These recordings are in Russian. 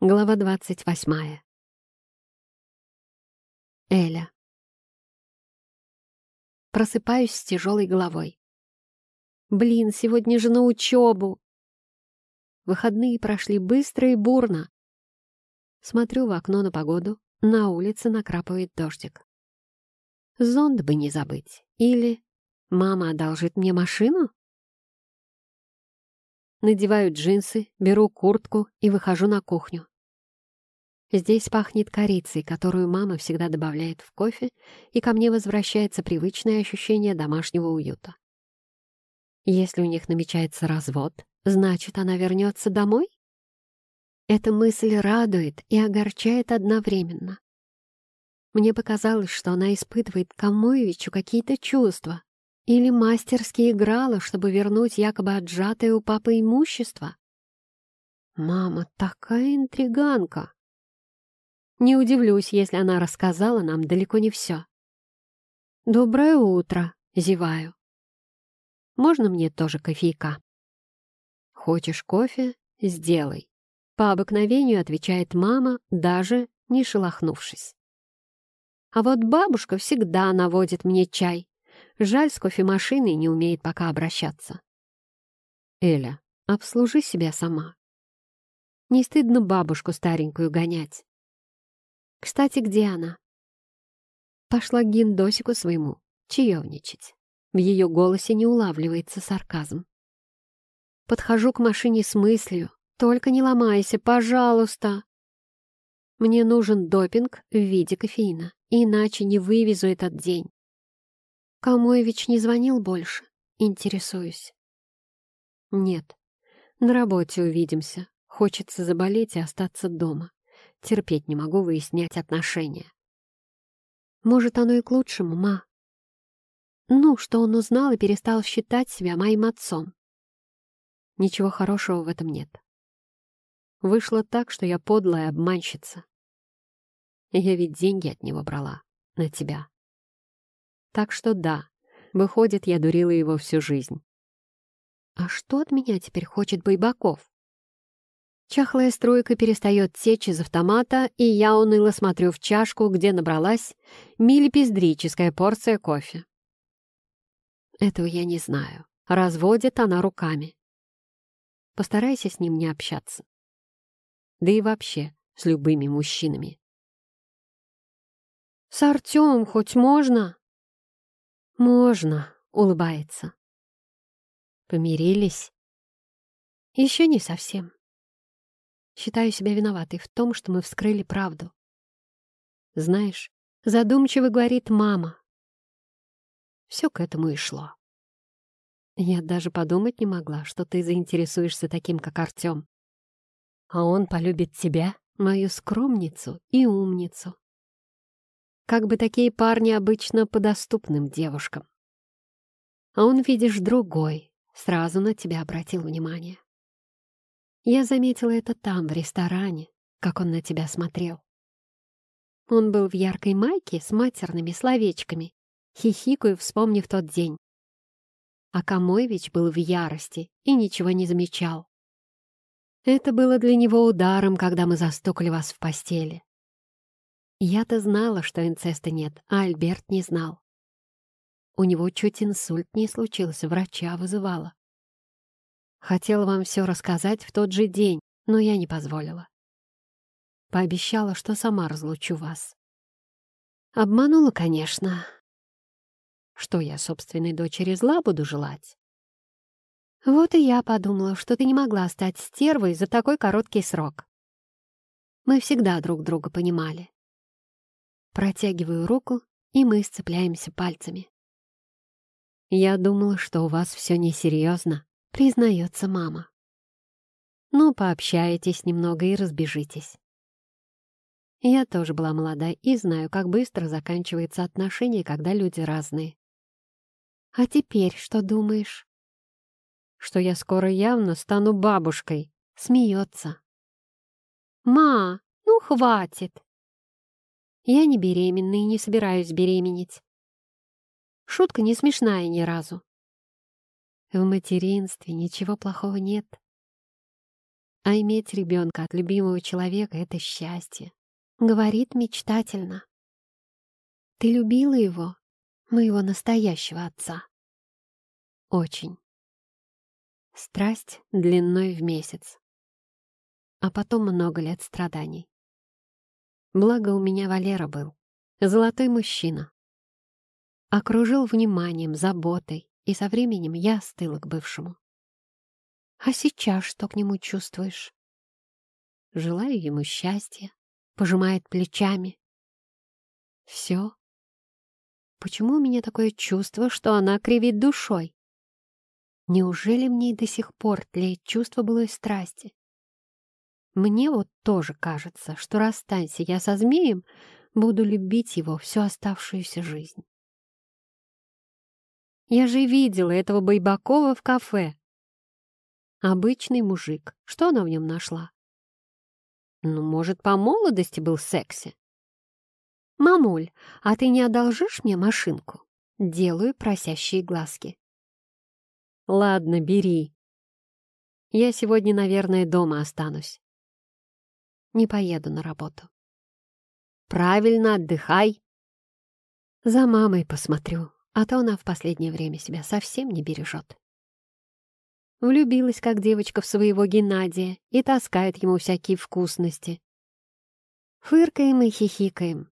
Глава двадцать восьмая. Эля. Просыпаюсь с тяжелой головой. Блин, сегодня же на учебу. Выходные прошли быстро и бурно. Смотрю в окно на погоду. На улице накрапывает дождик. Зонт бы не забыть. Или мама одолжит мне машину? Надеваю джинсы, беру куртку и выхожу на кухню. Здесь пахнет корицей, которую мама всегда добавляет в кофе, и ко мне возвращается привычное ощущение домашнего уюта. Если у них намечается развод, значит, она вернется домой? Эта мысль радует и огорчает одновременно. Мне показалось, что она испытывает к какие-то чувства, или мастерски играла, чтобы вернуть якобы отжатое у папы имущество? Мама такая интриганка. Не удивлюсь, если она рассказала нам далеко не все. «Доброе утро», — зеваю. «Можно мне тоже кофейка?» «Хочешь кофе? Сделай». По обыкновению отвечает мама, даже не шелохнувшись. А вот бабушка всегда наводит мне чай. Жаль, с кофемашиной не умеет пока обращаться. Эля, обслужи себя сама. Не стыдно бабушку старенькую гонять. Кстати, где она? Пошла к Гиндосику своему, чаевничать. В ее голосе не улавливается сарказм. Подхожу к машине с мыслью. Только не ломайся, пожалуйста. Мне нужен допинг в виде кофеина, иначе не вывезу этот день. Камоевич не звонил больше? Интересуюсь. Нет. На работе увидимся. Хочется заболеть и остаться дома. Терпеть не могу выяснять отношения. Может, оно и к лучшему, ма. Ну, что он узнал и перестал считать себя моим отцом. Ничего хорошего в этом нет. Вышло так, что я подлая обманщица. Я ведь деньги от него брала. На тебя. Так что да, выходит, я дурила его всю жизнь. А что от меня теперь хочет Байбаков? Чахлая струйка перестает течь из автомата, и я уныло смотрю в чашку, где набралась милипиздрическая порция кофе. Этого я не знаю. Разводит она руками. Постарайся с ним не общаться. Да и вообще с любыми мужчинами. «С Артем хоть можно?» «Можно», — улыбается. «Помирились?» «Еще не совсем. Считаю себя виноватой в том, что мы вскрыли правду. Знаешь, задумчиво говорит мама. Все к этому и шло. Я даже подумать не могла, что ты заинтересуешься таким, как Артем. А он полюбит тебя, мою скромницу и умницу. Как бы такие парни обычно по доступным девушкам. А он, видишь, другой, сразу на тебя обратил внимание. Я заметила это там, в ресторане, как он на тебя смотрел. Он был в яркой майке с матерными словечками, хихикаю, вспомнив тот день. А Камоевич был в ярости и ничего не замечал. Это было для него ударом, когда мы застукали вас в постели. Я-то знала, что инцеста нет, а Альберт не знал. У него чуть инсульт не случился, врача вызывала. Хотела вам все рассказать в тот же день, но я не позволила. Пообещала, что сама разлучу вас. Обманула, конечно. Что я собственной дочери зла буду желать? Вот и я подумала, что ты не могла стать стервой за такой короткий срок. Мы всегда друг друга понимали. Протягиваю руку, и мы сцепляемся пальцами. «Я думала, что у вас все несерьезно», — признается мама. «Ну, пообщаетесь немного и разбежитесь». Я тоже была молода и знаю, как быстро заканчивается отношение, когда люди разные. «А теперь что думаешь?» «Что я скоро явно стану бабушкой», — смеется. «Ма, ну хватит!» Я не беременна и не собираюсь беременеть. Шутка не смешная ни разу. В материнстве ничего плохого нет. А иметь ребенка от любимого человека — это счастье. Говорит мечтательно. Ты любила его, моего настоящего отца? Очень. Страсть длиной в месяц. А потом много лет страданий. Благо у меня Валера был. Золотой мужчина. Окружил вниманием, заботой, и со временем я остыла к бывшему. А сейчас что к нему чувствуешь? Желаю ему счастья, пожимает плечами. Все. Почему у меня такое чувство, что она кривит душой? Неужели мне до сих пор тлеет чувство былой страсти? Мне вот тоже кажется, что расстанься я со змеем, буду любить его всю оставшуюся жизнь. Я же видела этого Байбакова в кафе. Обычный мужик. Что она в нем нашла? Ну, может, по молодости был секси? «Мамуль, а ты не одолжишь мне машинку?» Делаю просящие глазки. «Ладно, бери. Я сегодня, наверное, дома останусь. Не поеду на работу». «Правильно, отдыхай». «За мамой посмотрю, а то она в последнее время себя совсем не бережет». Влюбилась, как девочка, в своего Геннадия и таскает ему всякие вкусности. Фыркаем и хихикаем.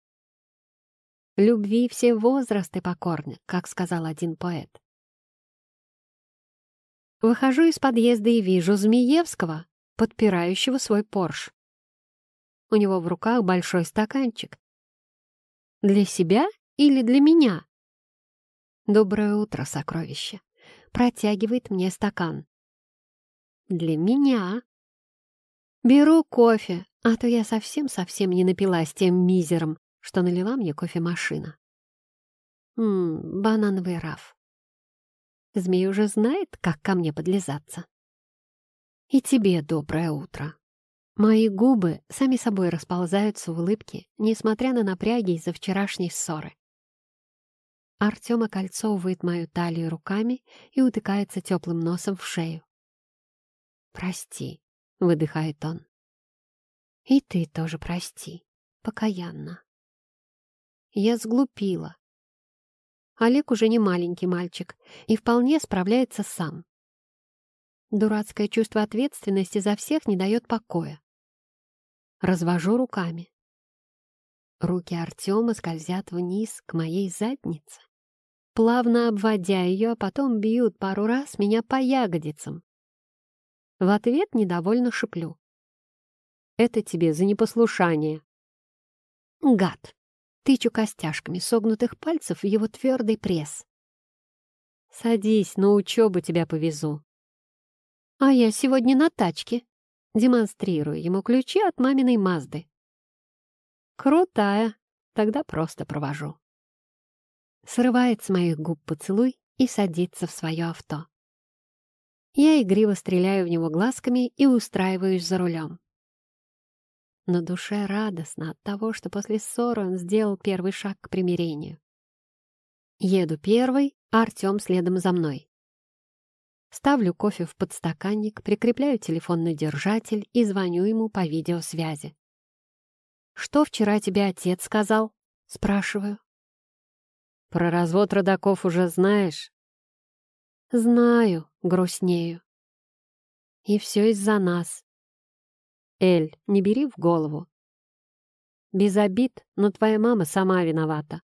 Любви все возрасты покорны, как сказал один поэт. Выхожу из подъезда и вижу Змеевского, подпирающего свой Порш. У него в руках большой стаканчик. Для себя или для меня? Доброе утро, сокровище. Протягивает мне стакан. Для меня. Беру кофе, а то я совсем-совсем не напилась тем мизером, что налила мне кофемашина. Ммм, банановый раф. Змей уже знает, как ко мне подлизаться. И тебе доброе утро. Мои губы сами собой расползаются в улыбке, несмотря на напряги из-за вчерашней ссоры. Артем окольцовывает мою талию руками и утыкается теплым носом в шею. «Прости», — выдыхает он. «И ты тоже прости, покаянно». Я сглупила. Олег уже не маленький мальчик и вполне справляется сам. Дурацкое чувство ответственности за всех не дает покоя. Развожу руками. Руки Артема скользят вниз к моей заднице, плавно обводя ее, а потом бьют пару раз меня по ягодицам. В ответ недовольно шиплю. «Это тебе за непослушание». «Гад!» Тычу костяшками согнутых пальцев в его твердый пресс. «Садись, на учебу тебя повезу». «А я сегодня на тачке». Демонстрирую ему ключи от маминой Мазды. «Крутая, тогда просто провожу». Срывает с моих губ поцелуй и садится в свое авто. Я игриво стреляю в него глазками и устраиваюсь за рулем. На душе радостно от того, что после ссоры он сделал первый шаг к примирению. Еду первый, а Артем следом за мной. Ставлю кофе в подстаканник, прикрепляю телефон на держатель и звоню ему по видеосвязи. «Что вчера тебе отец сказал?» — спрашиваю. «Про развод родаков уже знаешь?» «Знаю», — грустнею. «И все из-за нас. Эль, не бери в голову. Без обид, но твоя мама сама виновата».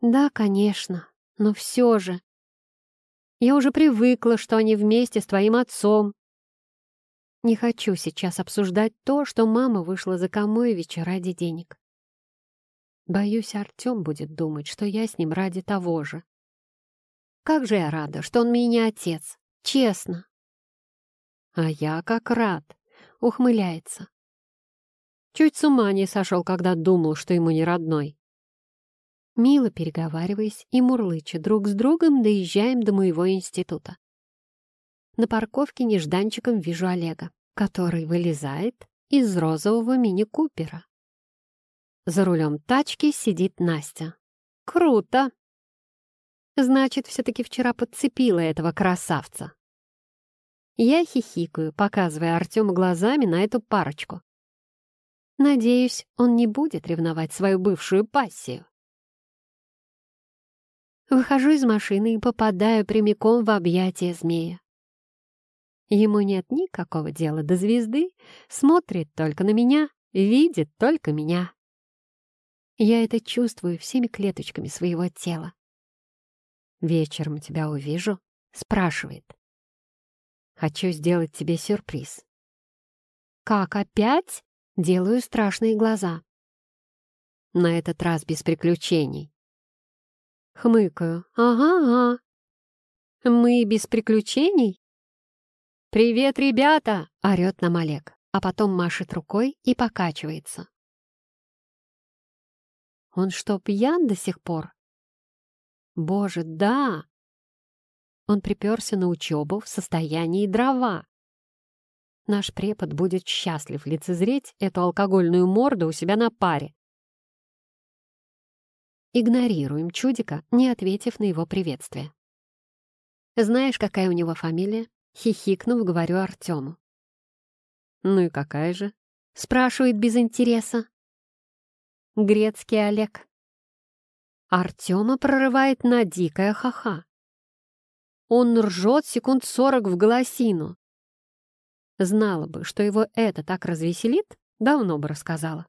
«Да, конечно, но все же. Я уже привыкла, что они вместе с твоим отцом. Не хочу сейчас обсуждать то, что мама вышла за Камоевича ради денег. Боюсь, Артем будет думать, что я с ним ради того же. Как же я рада, что он мне не отец. Честно. А я как рад. Ухмыляется. Чуть с ума не сошел, когда думал, что ему не родной. Мило переговариваясь и мурлыча друг с другом, доезжаем до моего института. На парковке нежданчиком вижу Олега, который вылезает из розового мини-купера. За рулем тачки сидит Настя. Круто! Значит, все-таки вчера подцепила этого красавца. Я хихикаю, показывая Артему глазами на эту парочку. Надеюсь, он не будет ревновать свою бывшую пассию. Выхожу из машины и попадаю прямиком в объятия змея. Ему нет никакого дела до звезды, смотрит только на меня, видит только меня. Я это чувствую всеми клеточками своего тела. «Вечером тебя увижу?» — спрашивает. «Хочу сделать тебе сюрприз». «Как опять?» — делаю страшные глаза. На этот раз без приключений. Хмыкаю. «Ага, ага. Мы без приключений?» «Привет, ребята!» — орёт нам Олег, а потом машет рукой и покачивается. Он что, пьян до сих пор? Боже, да! Он приперся на учебу в состоянии дрова. Наш препод будет счастлив лицезреть эту алкогольную морду у себя на паре. Игнорируем чудика, не ответив на его приветствие. «Знаешь, какая у него фамилия?» Хихикнув, говорю Артему. «Ну и какая же?» — спрашивает без интереса. «Грецкий Олег». Артема прорывает на дикое ха-ха. Он ржет секунд сорок в голосину. Знала бы, что его это так развеселит, давно бы рассказала.